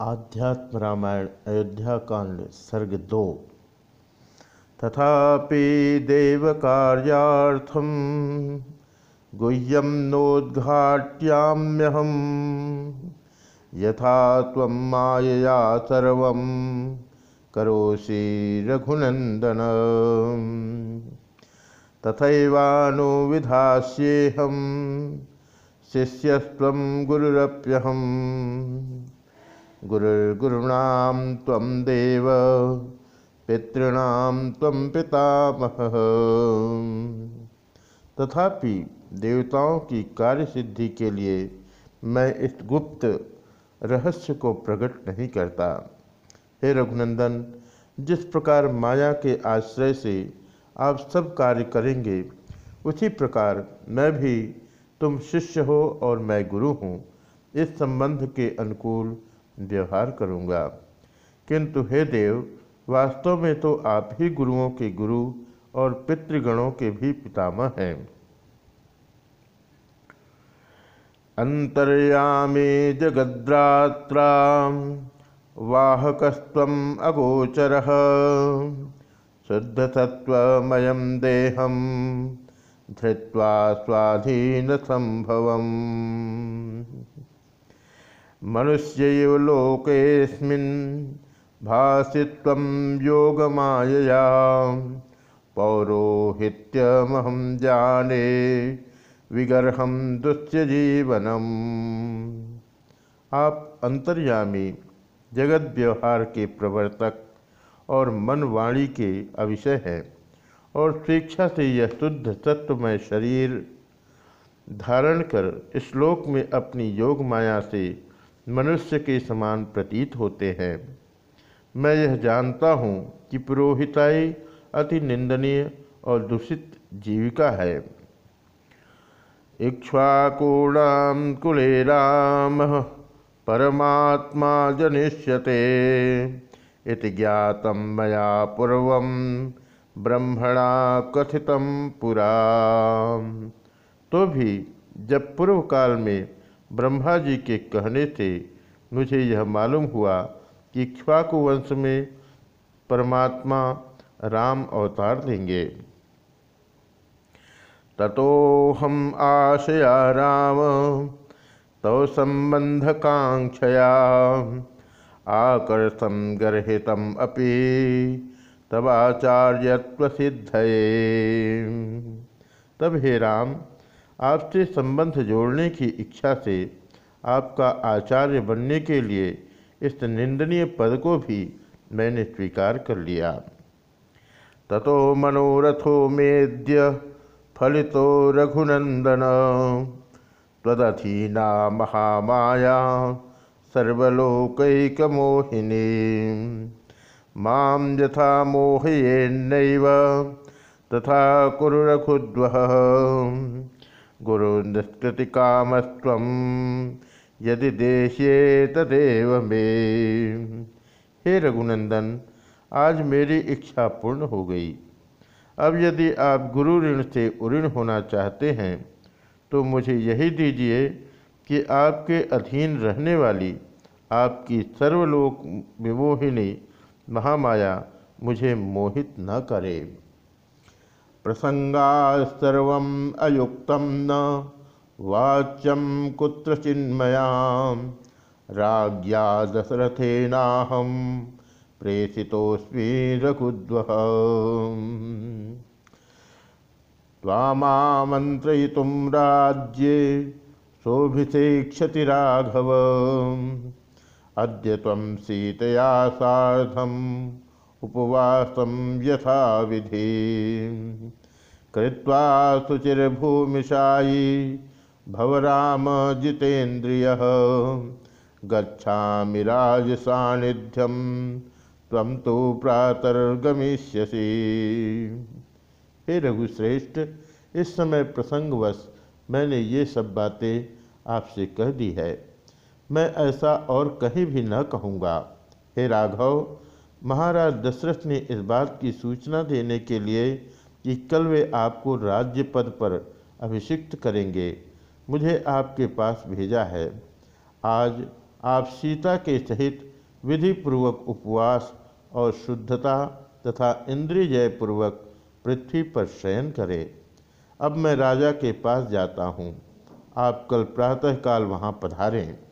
आध्यात्म रामायण अयोध्या कांड, सर्ग दो। तथापि देवकार्यार्थम गुह्यम नोद्घाट्याम्यहम यथा तम मायया सर्व करोषि रघुनंदन तथैवानुविधास्येहम शिष्यस्व गुरुरप्यहम गुरुर्गुरुणाम तम देव पितृणाम तम पितामह। तथापि देवताओं की कार्य सिद्धि के लिए मैं इस गुप्त रहस्य को प्रकट नहीं करता। हे रघुनंदन, जिस प्रकार माया के आश्रय से आप सब कार्य करेंगे, उसी प्रकार मैं भी तुम शिष्य हो और मैं गुरु हूँ। इस संबंध के अनुकूल व्यवहार करूँगा। किंतु हे देव, वास्तव में तो आप ही गुरुओं के गुरु और पितृगणों के भी पितामह हैं। अंतर्यामी जगद्रात्रा वाहकस्व अगोचर शुद्धसत्वमय देहम धृत्वा स्वाधीन संभवम् मनुष्य त्वं योगमायया। पौरोहित्यमहं जाने विगर्हम दुष्य जीवनम आप अंतर्यामी जगत व्यवहार के प्रवर्तक और मन वाणी के अविषय हैं और स्वेच्छा से यह शुद्ध तत्वमय शरीर धारण कर श्लोक में अपनी योग माया से मनुष्य के समान प्रतीत होते हैं। मैं यह जानता हूँ कि पुरोहिताई अति निंदनीय और दूषित जीविका है। इक्ष्वाकूणाम कुले राम परमात्मा जनिष्यते इति ज्ञातम मया पूर्व ब्रह्मणा कथित पुरा। तो भी जब पूर्व काल में ब्रह्मा जी के कहने से मुझे यह मालूम हुआ कि इक्ष्वाकु वंश में परमात्मा राम अवतार देंगे ततो हम आशया राम, तव संबंध कांक्षया आकर्षम गर्तम अपि तबाचार्यत्व सिद्ध तब हे राम आपसे संबंध जोड़ने की इच्छा से आपका आचार्य बनने के लिए इस निंदनीय पद को भी मैंने स्वीकार कर लिया। ततो मनोरथो मेद्य फलितो रघुनंदन। तदधीना महामाया सर्वलोकैकमोहिनी। माम यथा मोहयेन्नैव तथा कुरु रघुद्वः। गुरु निष्कृति कामस्व यदि देशे तदेव में। हे रघुनंदन, आज मेरी इच्छा पूर्ण हो गई। अब यदि आप गुरु ऋण से उऋण होना चाहते हैं तो मुझे यही दीजिए कि आपके अधीन रहने वाली, आपकी सर्वलोक विमोहिनी महामाया मुझे मोहित न करे। प्रसंगास्तर्व अयुक्त न वाच्यम कुत्रचिन्मया राज्ञा दशरथेनाहम प्रेषितोस्मी रघुद्व। तामंत्रितुम राज्ये शोभिषेक्षति राघव। अद्य सीतया साधम उपवासम यथा विधि कृत्वा शुचिर्भूमिशायी भवराम जितेन्द्रिय। गच्छामि राज सानिध्यम तम तो प्रातर्गमिष्यसि। हे रघुश्रेष्ठ, इस समय प्रसंगवश मैंने ये सब बातें आपसे कह दी है। मैं ऐसा और कहीं भी न कहूँगा। हे राघव महाराज दशरथ ने इस बात की सूचना देने के लिए कि कल वे आपको राज्य पद पर अभिषिक्त करेंगे। मुझे आपके पास भेजा है। आज आप सीता के सहित विधि पूर्वक उपवास और शुद्धता तथा इंद्रिय पूर्वक पृथ्वी पर शयन करें। अब मैं राजा के पास जाता हूँ। आप कल प्रातःकाल वहाँ पधारें।